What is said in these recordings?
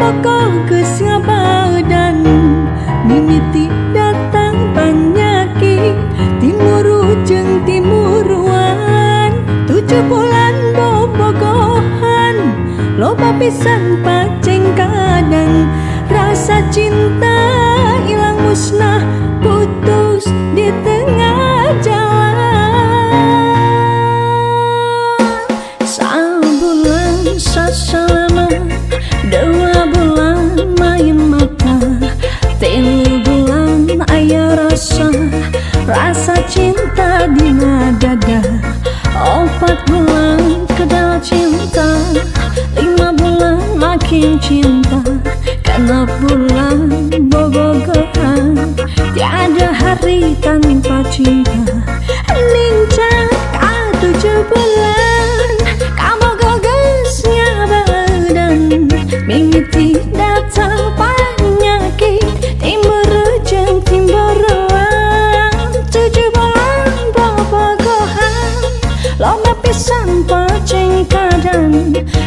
pokok kesnya badan mimiti datang panyaki timur ujung timuruan tujuh bulan bobogohan loba pisan paceng kadang. Rasa cinta hilang musnah putus di rasa cinta di dada empat bulan kedal cinta lima bulan makin cinta. Karena bulan bobogohan tiada hari tanpa cinta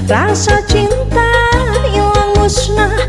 rasa cinta hilang musnah